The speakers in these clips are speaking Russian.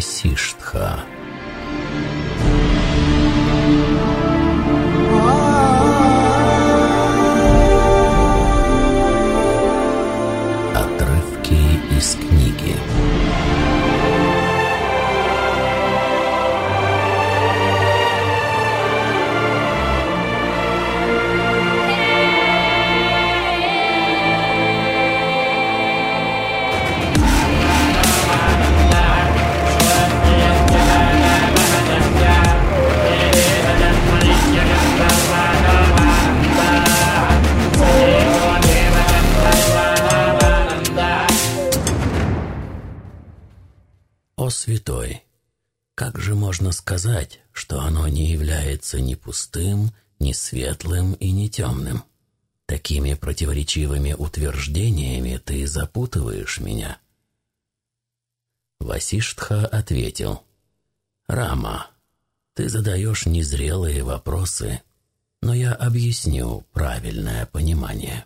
Васиштха. Святой, как же можно сказать, что оно не является ни пустым, ни светлым и ни темным? Такими противоречивыми утверждениями ты запутываешь меня. Васиштха ответил, «Рама, ты задаешь незрелые вопросы, но я объясню правильное понимание».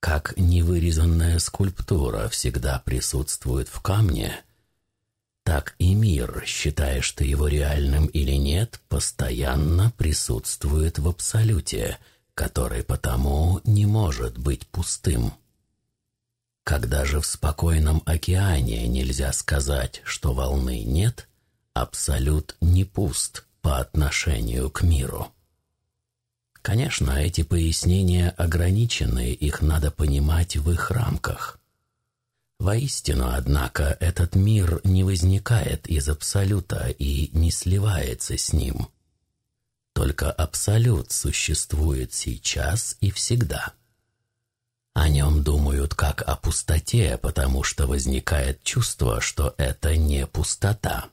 Как невырезанная скульптура всегда присутствует в камне, так и мир, считаешь ты его реальным или нет, постоянно присутствует в абсолюте, который потому не может быть пустым. Когда же в спокойном океане нельзя сказать, что волны нет, абсолют не пуст по отношению к миру. Конечно, эти пояснения ограничены, их надо понимать в их рамках. Воистину, однако, этот мир не возникает из Абсолюта и не сливается с ним. Только Абсолют существует сейчас и всегда. О нем думают как о пустоте, потому что возникает чувство, что это не пустота.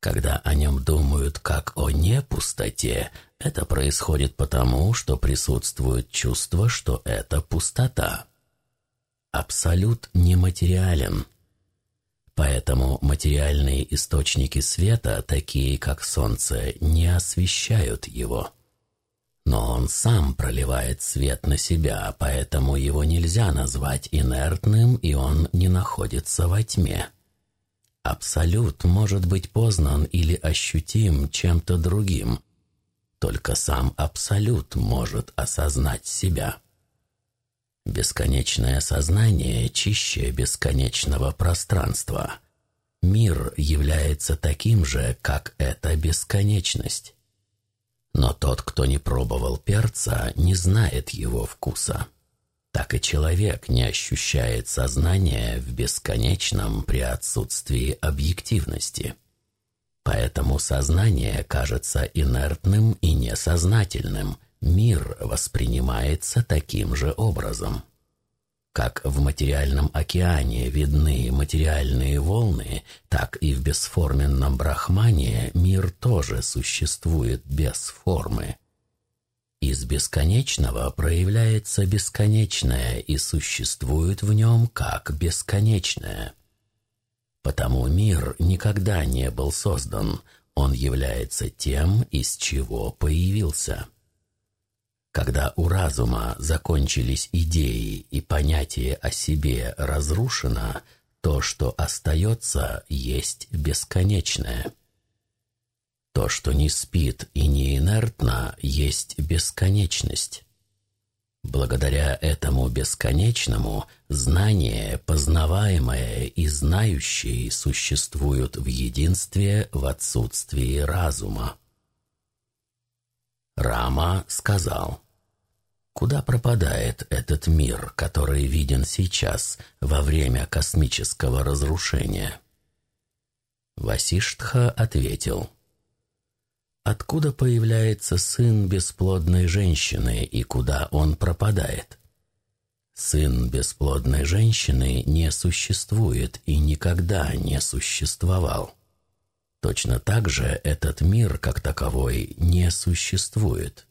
Когда о нем думают как о непустоте, это происходит потому, что присутствует чувство, что это пустота. Абсолют нематериален. Поэтому материальные источники света, такие как Солнце, не освещают его. Но он сам проливает свет на себя, поэтому его нельзя назвать инертным, и он не находится во тьме. Абсолют может быть познан или ощутим чем-то другим. Только сам Абсолют может осознать себя. Бесконечное сознание чище бесконечного пространства. Мир является таким же, как эта бесконечность. Но тот, кто не пробовал перца, не знает его вкуса. Так и человек не ощущает сознания в бесконечном при отсутствии объективности. Поэтому сознание кажется инертным и несознательным – Мир воспринимается таким же образом. Как в материальном океане видны материальные волны, так и в бесформенном брахмане мир тоже существует без формы. Из бесконечного проявляется бесконечное и существует в нем как бесконечное. Потому мир никогда не был создан, он является тем, из чего появился. Когда у разума закончились идеи и понятие о себе разрушено, то, что остается, есть бесконечное. То, что не спит и не инертно, есть бесконечность. Благодаря этому бесконечному знание, познаваемое и знающее существуют в единстве в отсутствии разума. Рама сказал, «Куда пропадает этот мир, который виден сейчас во время космического разрушения?» Васиштха ответил, «Откуда появляется сын бесплодной женщины и куда он пропадает?» Сын бесплодной женщины не существует и никогда не существовал. Точно так же этот мир как таковой не существует.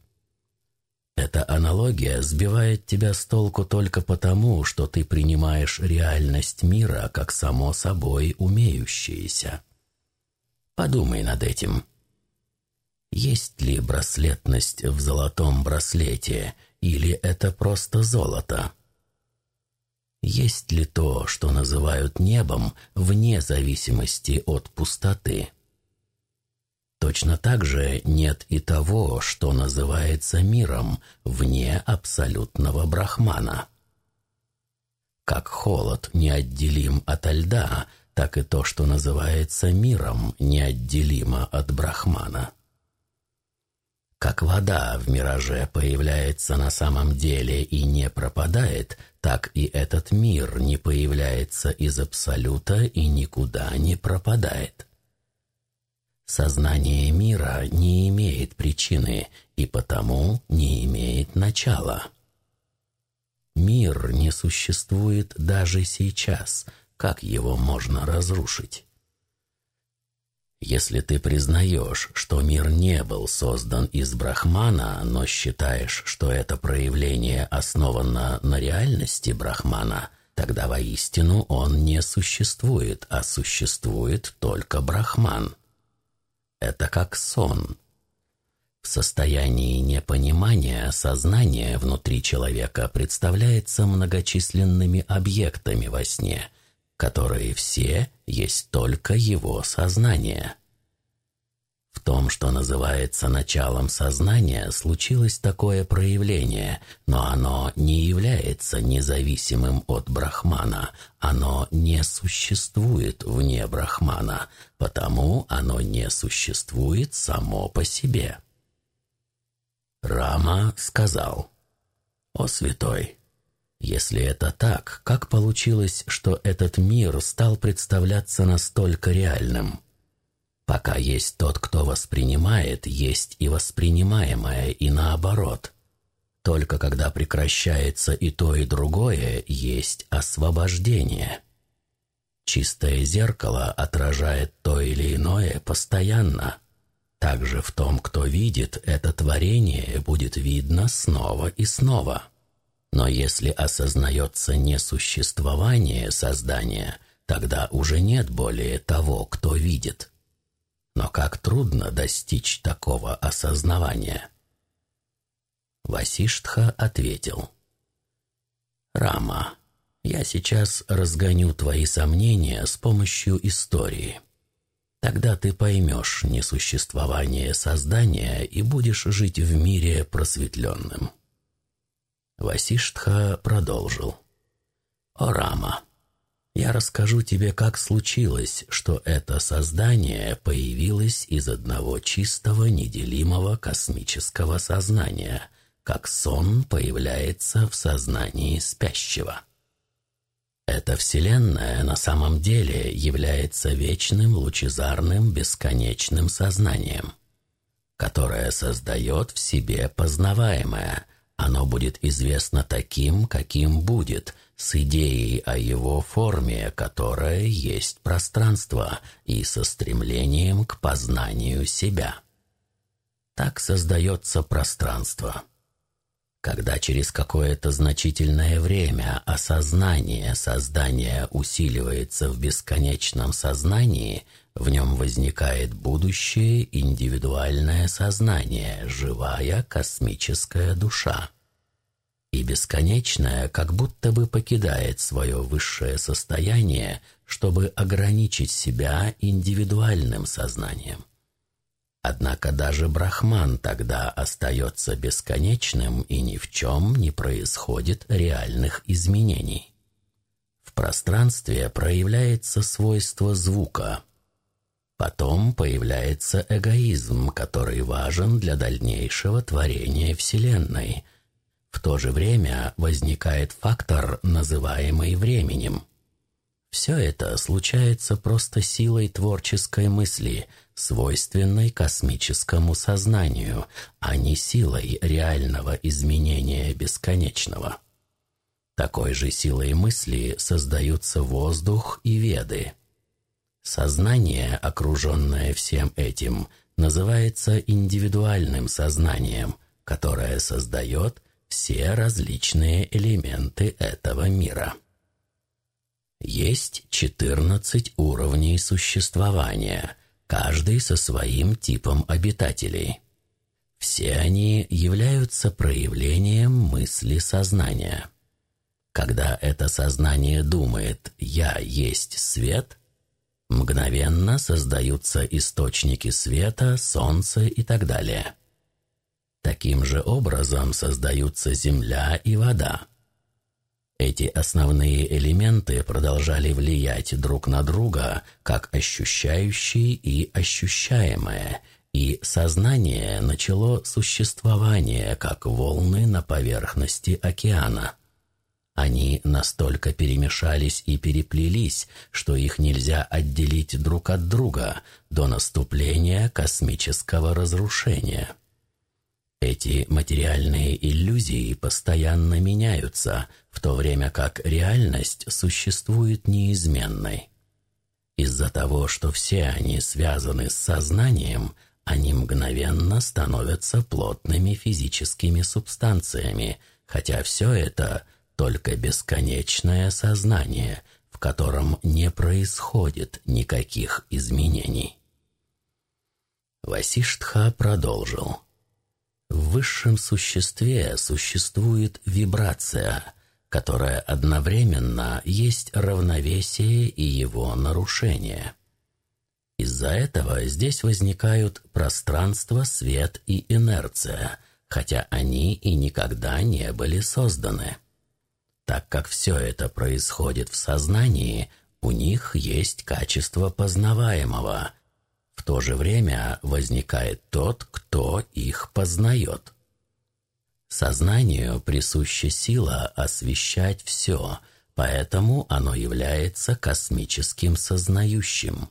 Эта аналогия сбивает тебя с толку только потому, что ты принимаешь реальность мира как само собой умеющееся. Подумай над этим. Есть ли браслетность в золотом браслете, или это просто золото? Есть ли то, что называют небом, вне зависимости от пустоты? Точно так же нет и того, что называется миром, вне абсолютного брахмана. Как холод неотделим от льда, так и то, что называется миром, неотделимо от брахмана. Как вода в мираже появляется на самом деле и не пропадает, так и этот мир не появляется из абсолюта и никуда не пропадает. Сознание мира не имеет причины и потому не имеет начала. Мир не существует даже сейчас. Как его можно разрушить? Если ты признаешь, что мир не был создан из Брахмана, но считаешь, что это проявление основано на реальности Брахмана, тогда воистину он не существует, а существует только Брахман. Это как сон. В состоянии непонимания сознание внутри человека представляется многочисленными объектами во сне – которые все есть только его сознание. В том, что называется началом сознания, случилось такое проявление, но оно не является независимым от Брахмана, оно не существует вне Брахмана, потому оно не существует само по себе. Рама сказал, «О святой, если это так, как получилось, что этот мир стал представляться настолько реальным? Пока есть тот, кто воспринимает, есть и воспринимаемое, и наоборот. Только когда прекращается и то, и другое, есть освобождение. Чистое зеркало отражает то или иное постоянно. Также в том, кто видит, это творение будет видно снова и снова. Но если осознается несуществование создания, тогда уже нет более того, кто видит. Но как трудно достичь такого осознавания? Васиштха ответил. «Рама, я сейчас разгоню твои сомнения с помощью истории. Тогда ты поймешь несуществование создания и будешь жить в мире просветленным». Васиштха продолжил. «О, Рама, я расскажу тебе, как случилось, что это создание появилось из одного чистого, неделимого космического сознания, как сон появляется в сознании спящего. Эта Вселенная на самом деле является вечным, лучезарным, бесконечным сознанием, которое создает в себе познаваемое – оно будет известно таким, каким будет, с идеей о его форме, которая есть пространство, и со стремлением к познанию себя. Так создается пространство. Когда через какое-то значительное время осознание создания усиливается в бесконечном сознании – в нем возникает будущее индивидуальное сознание, живая космическая душа. И бесконечное как будто бы покидает свое высшее состояние, чтобы ограничить себя индивидуальным сознанием. Однако даже Брахман тогда остается бесконечным и ни в чем не происходит реальных изменений. В пространстве проявляется свойство звука – Потом появляется эгоизм, который важен для дальнейшего творения Вселенной. В то же время возникает фактор, называемый временем. Все это случается просто силой творческой мысли, свойственной космическому сознанию, а не силой реального изменения бесконечного. Такой же силой мысли создаются воздух и веды – Сознание, окруженное всем этим, называется индивидуальным сознанием, которое создает все различные элементы этого мира. Есть 14 уровней существования, каждый со своим типом обитателей. Все они являются проявлением мысли сознания. Когда это сознание думает «я есть свет», мгновенно создаются источники света, солнце и так далее. Таким же образом создаются земля и вода. Эти основные элементы продолжали влиять друг на друга, как ощущающие и ощущаемое, и сознание начало существование, как волны на поверхности океана. Они настолько перемешались и переплелись, что их нельзя отделить друг от друга до наступления космического разрушения. Эти материальные иллюзии постоянно меняются, в то время как реальность существует неизменной. Из-за того, что все они связаны с сознанием, они мгновенно становятся плотными физическими субстанциями, хотя все это только бесконечное сознание, в котором не происходит никаких изменений. Васиштха продолжил. В высшем существе существует вибрация, которая одновременно есть равновесие и его нарушение. Из-за этого здесь возникают пространство, свет и инерция, хотя они и никогда не были созданы. Так как все это происходит в сознании, у них есть качество познаваемого – в то же время возникает тот, кто их познает. Сознанию присуща сила освещать все, поэтому оно является космическим сознающим.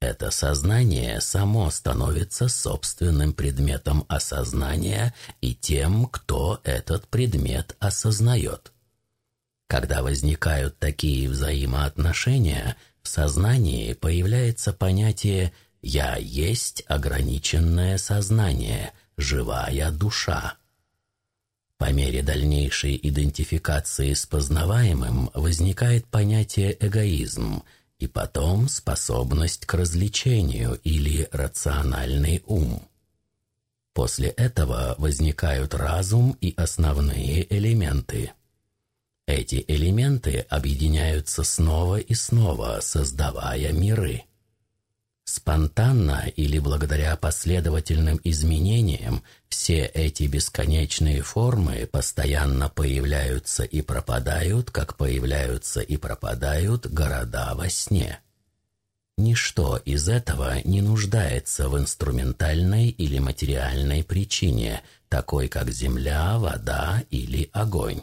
Это сознание само становится собственным предметом осознания и тем, кто этот предмет осознает. Когда возникают такие взаимоотношения, в сознании появляется понятие я есть ограниченное сознание, живая душа. По мере дальнейшей идентификации с познаваемым возникает понятие эгоизм и потом способность к развлечению или рациональный ум. После этого возникают разум и основные элементы. Эти элементы объединяются снова и снова, создавая миры. Спонтанно или благодаря последовательным изменениям все эти бесконечные формы постоянно появляются и пропадают, как появляются и пропадают города во сне. Ничто из этого не нуждается в инструментальной или материальной причине, такой как земля, вода или огонь.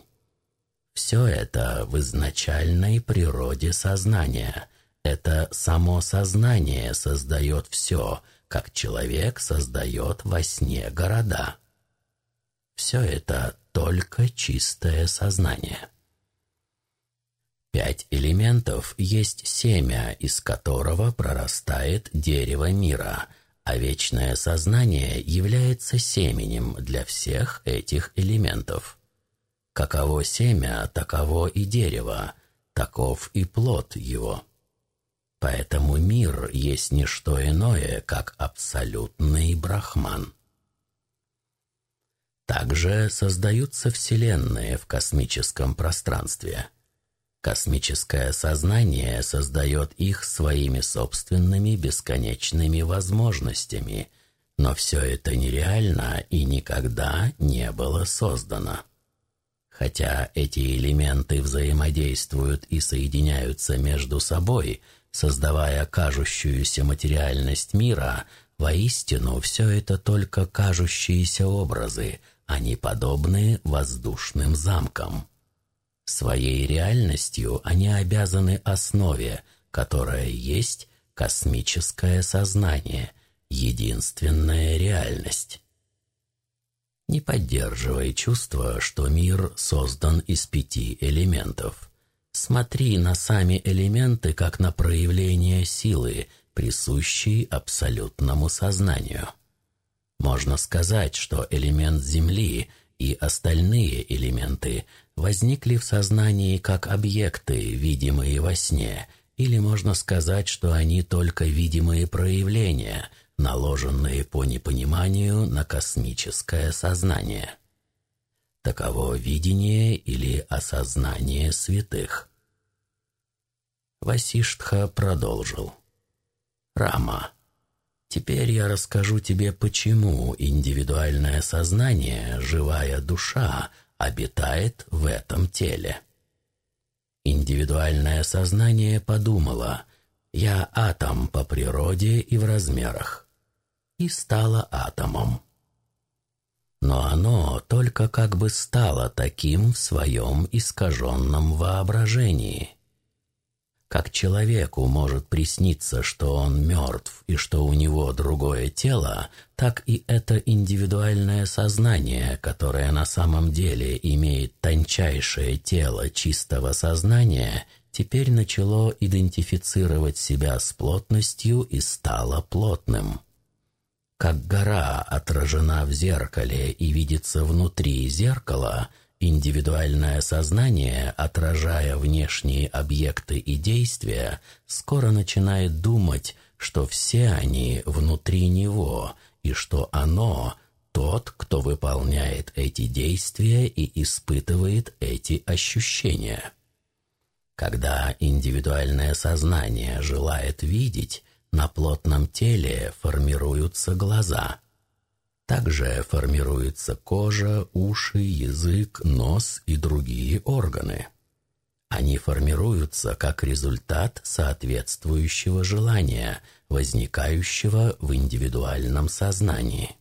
Все это в изначальной природе сознания – это само сознание создает все, как человек создает во сне города. Все это только чистое сознание. Пять элементов есть семя, из которого прорастает дерево мира, а вечное сознание является семенем для всех этих элементов. Каково семя, таково и дерево, таков и плод его. Поэтому мир есть не что иное, как абсолютный брахман. Также создаются вселенные в космическом пространстве. Космическое сознание создает их своими собственными бесконечными возможностями, но все это нереально и никогда не было создано. Хотя эти элементы взаимодействуют и соединяются между собой – создавая кажущуюся материальность мира, воистину все это только кажущиеся образы, они подобны воздушным замкам. Своей реальностью они обязаны основе, которая есть космическое сознание, единственная реальность. Не поддерживай чувство, что мир создан из пяти элементов – Смотри на сами элементы как на проявление силы, присущей абсолютному сознанию. Можно сказать, что элемент Земли и остальные элементы возникли в сознании как объекты, видимые во сне, или можно сказать, что они только видимые проявления, наложенные по непониманию на космическое сознание. Таково видение или осознание святых. Васиштха продолжил. Рама, теперь я расскажу тебе, почему индивидуальное сознание, живая душа, обитает в этом теле. Индивидуальное сознание подумало, я атом по природе и в размерах, и стало атомом. Но оно только как бы стало таким в своем искаженном воображении – как человеку может присниться, что он мертв и что у него другое тело, так и это индивидуальное сознание, которое на самом деле имеет тончайшее тело чистого сознания, теперь начало идентифицировать себя с плотностью и стало плотным. Как гора отражена в зеркале и видится внутри зеркала – Индивидуальное сознание, отражая внешние объекты и действия, скоро начинает думать, что все они внутри него и что оно тот, кто выполняет эти действия и испытывает эти ощущения. Когда индивидуальное сознание желает видеть, на плотном теле формируются глаза – также формируется кожа, уши, язык, нос и другие органы. Они формируются как результат соответствующего желания, возникающего в индивидуальном сознании.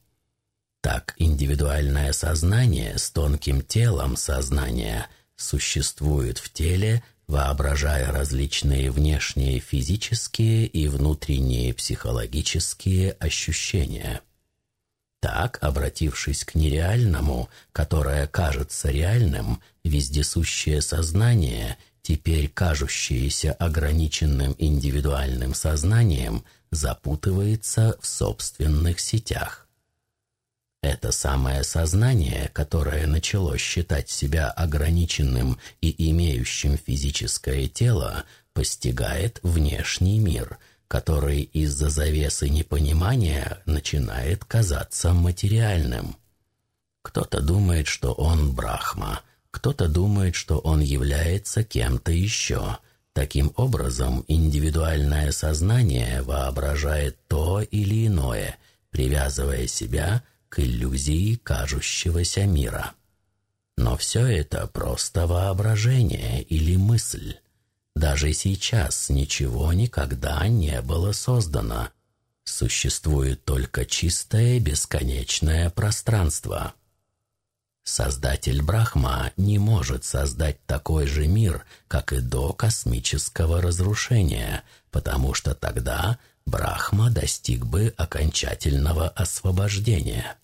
Так индивидуальное сознание с тонким телом сознания существует в теле, воображая различные внешние физические и внутренние психологические ощущения – так, обратившись к нереальному, которое кажется реальным, вездесущее сознание, теперь кажущееся ограниченным индивидуальным сознанием, запутывается в собственных сетях. Это самое сознание, которое начало считать себя ограниченным и имеющим физическое тело, постигает внешний мир – который из-за завесы непонимания начинает казаться материальным. Кто-то думает, что он Брахма, кто-то думает, что он является кем-то еще. Таким образом, индивидуальное сознание воображает то или иное, привязывая себя к иллюзии кажущегося мира. Но все это просто воображение или мысль. Даже сейчас ничего никогда не было создано. Существует только чистое бесконечное пространство. Создатель Брахма не может создать такой же мир, как и до космического разрушения, потому что тогда Брахма достиг бы окончательного освобождения.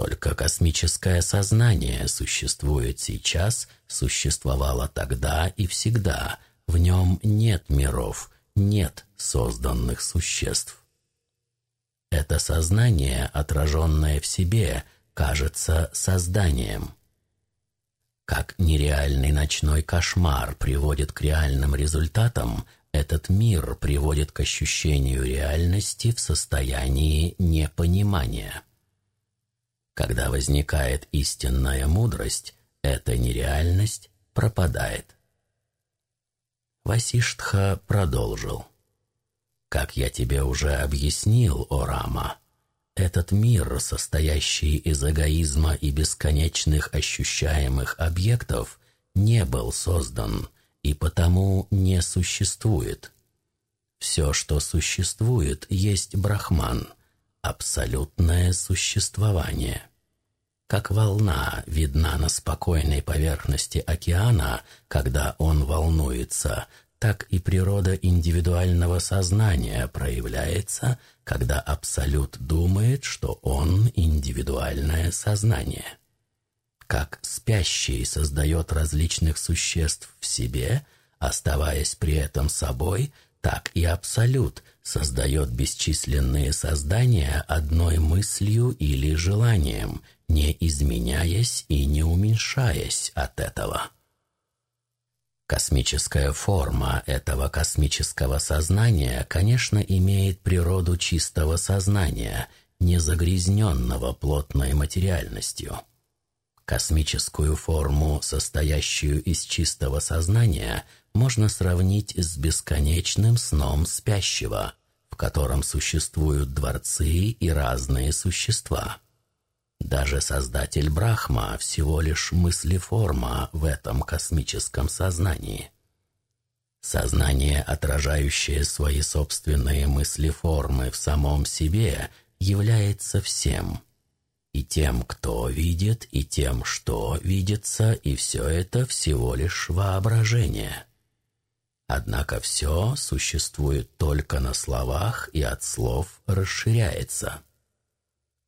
Только космическое сознание существует сейчас, существовало тогда и всегда. В нем нет миров, нет созданных существ. Это сознание, отраженное в себе, кажется созданием. Как нереальный ночной кошмар приводит к реальным результатам, этот мир приводит к ощущению реальности в состоянии непонимания. Когда возникает истинная мудрость, эта нереальность пропадает. Васиштха продолжил. «Как я тебе уже объяснил, о Рама, этот мир, состоящий из эгоизма и бесконечных ощущаемых объектов, не был создан и потому не существует. Все, что существует, есть Брахман, абсолютное существование как волна видна на спокойной поверхности океана, когда он волнуется, так и природа индивидуального сознания проявляется, когда Абсолют думает, что он индивидуальное сознание. Как спящий создает различных существ в себе, оставаясь при этом собой, так и Абсолют создает бесчисленные создания одной мыслью или желанием – не изменяясь и не уменьшаясь от этого. Космическая форма этого космического сознания, конечно, имеет природу чистого сознания, не загрязненного плотной материальностью. Космическую форму, состоящую из чистого сознания, можно сравнить с бесконечным сном спящего, в котором существуют дворцы и разные существа. Даже создатель Брахма всего лишь мыслеформа в этом космическом сознании. Сознание, отражающее свои собственные мыслеформы в самом себе, является всем – и тем, кто видит, и тем, что видится, и все это всего лишь воображение. Однако все существует только на словах и от слов расширяется.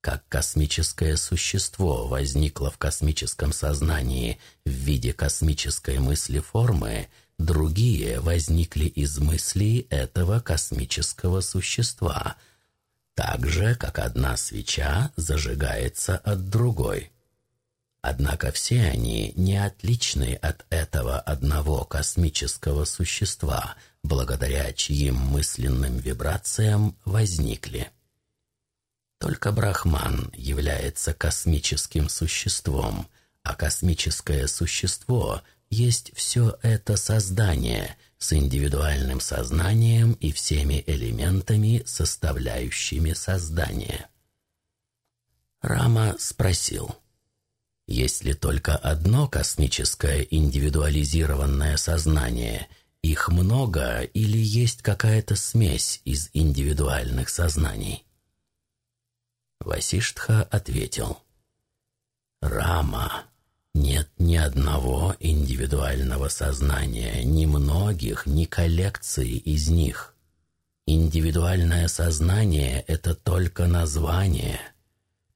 Как космическое существо возникло в космическом сознании в виде космической мысли формы, другие возникли из мыслей этого космического существа – так же, как одна свеча зажигается от другой. Однако все они не отличны от этого одного космического существа, благодаря чьим мысленным вибрациям возникли. Только Брахман является космическим существом, а космическое существо есть все это создание – с индивидуальным сознанием и всеми элементами, составляющими создание. Рама спросил, есть ли только одно космическое индивидуализированное сознание, их много или есть какая-то смесь из индивидуальных сознаний? Васиштха ответил, «Рама, нет ни одного индивидуального сознания, ни многих, ни коллекции из них. Индивидуальное сознание — это только название.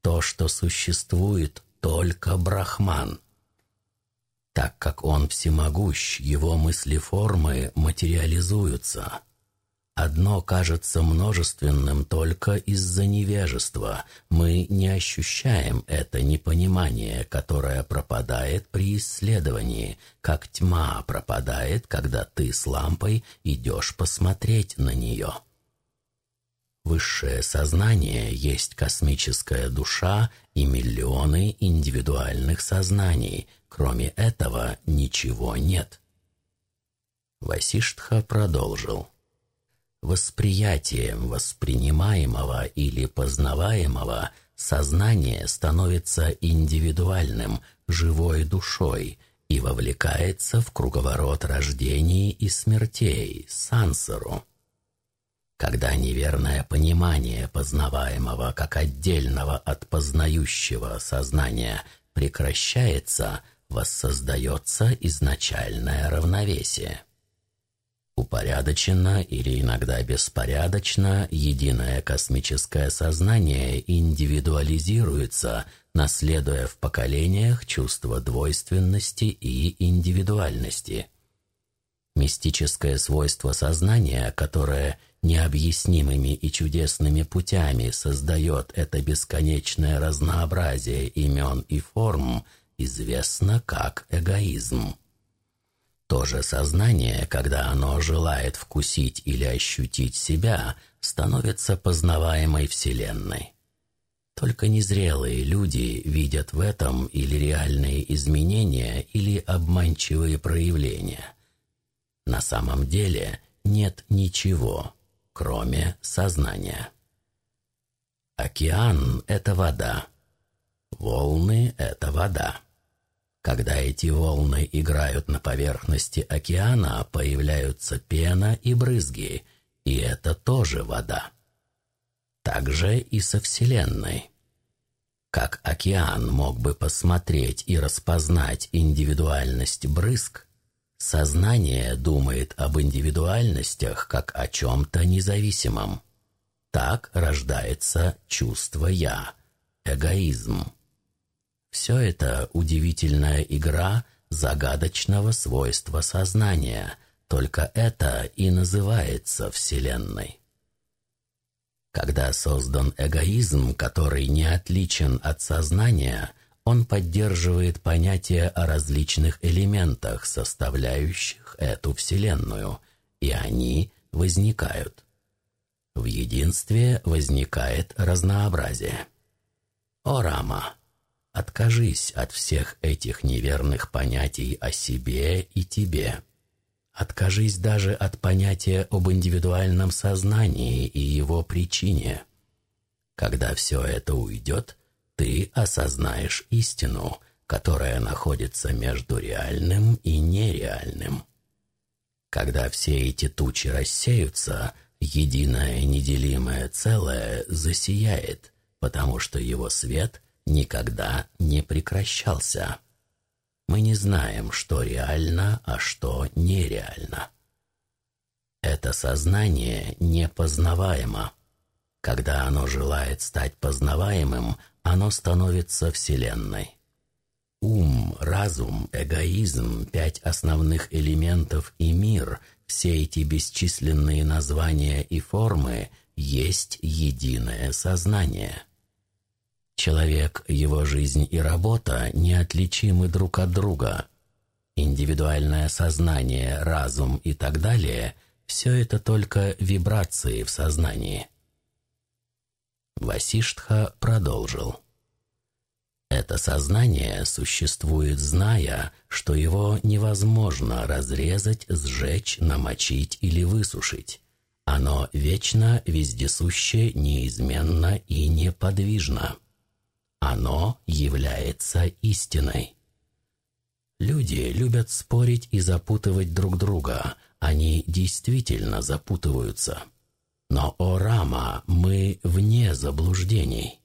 То, что существует, только Брахман. Так как он всемогущ, его мысли-формы материализуются — Одно кажется множественным только из-за невежества. Мы не ощущаем это непонимание, которое пропадает при исследовании, как тьма пропадает, когда ты с лампой идешь посмотреть на нее. Высшее сознание есть космическая душа и миллионы индивидуальных сознаний. Кроме этого ничего нет. Васиштха продолжил восприятием воспринимаемого или познаваемого сознание становится индивидуальным, живой душой и вовлекается в круговорот рождений и смертей, сансару. Когда неверное понимание познаваемого как отдельного от познающего сознания прекращается, воссоздается изначальное равновесие. Упорядоченно или иногда беспорядочно единое космическое сознание индивидуализируется, наследуя в поколениях чувство двойственности и индивидуальности. Мистическое свойство сознания, которое необъяснимыми и чудесными путями создает это бесконечное разнообразие имен и форм, известно как эгоизм. То же сознание, когда оно желает вкусить или ощутить себя, становится познаваемой Вселенной. Только незрелые люди видят в этом или реальные изменения, или обманчивые проявления. На самом деле нет ничего, кроме сознания. Океан — это вода. Волны — это вода. Когда эти волны играют на поверхности океана, появляются пена и брызги, и это тоже вода. Так же и со Вселенной. Как океан мог бы посмотреть и распознать индивидуальность брызг, сознание думает об индивидуальностях как о чем-то независимом. Так рождается чувство «я», эгоизм. Все это удивительная игра загадочного свойства сознания, только это и называется Вселенной. Когда создан эгоизм, который не отличен от сознания, он поддерживает понятие о различных элементах, составляющих эту Вселенную, и они возникают. В единстве возникает разнообразие. О Рама! Откажись от всех этих неверных понятий о себе и тебе. Откажись даже от понятия об индивидуальном сознании и его причине. Когда все это уйдет, ты осознаешь истину, которая находится между реальным и нереальным. Когда все эти тучи рассеются, единое неделимое целое засияет, потому что его свет никогда не прекращался. Мы не знаем, что реально, а что нереально. Это сознание непознаваемо. Когда оно желает стать познаваемым, оно становится Вселенной. Ум, разум, эгоизм, пять основных элементов и мир, все эти бесчисленные названия и формы есть единое сознание. Человек, его жизнь и работа неотличимы друг от друга. Индивидуальное сознание, разум и так далее – все это только вибрации в сознании. Васиштха продолжил. Это сознание существует, зная, что его невозможно разрезать, сжечь, намочить или высушить. Оно вечно, вездесуще, неизменно и неподвижно. Оно является истиной. Люди любят спорить и запутывать друг друга. Они действительно запутываются. Но, о Рама, мы вне заблуждений.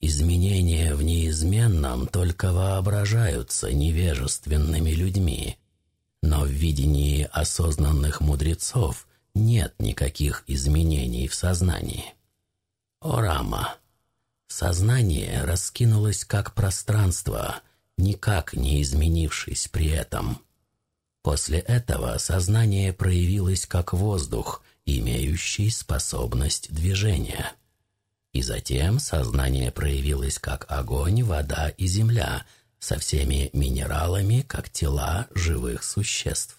Изменения в неизменном только воображаются невежественными людьми. Но в видении осознанных мудрецов нет никаких изменений в сознании. О Рама, сознание раскинулось как пространство, никак не изменившись при этом. После этого сознание проявилось как воздух, имеющий способность движения. И затем сознание проявилось как огонь, вода и земля, со всеми минералами, как тела живых существ.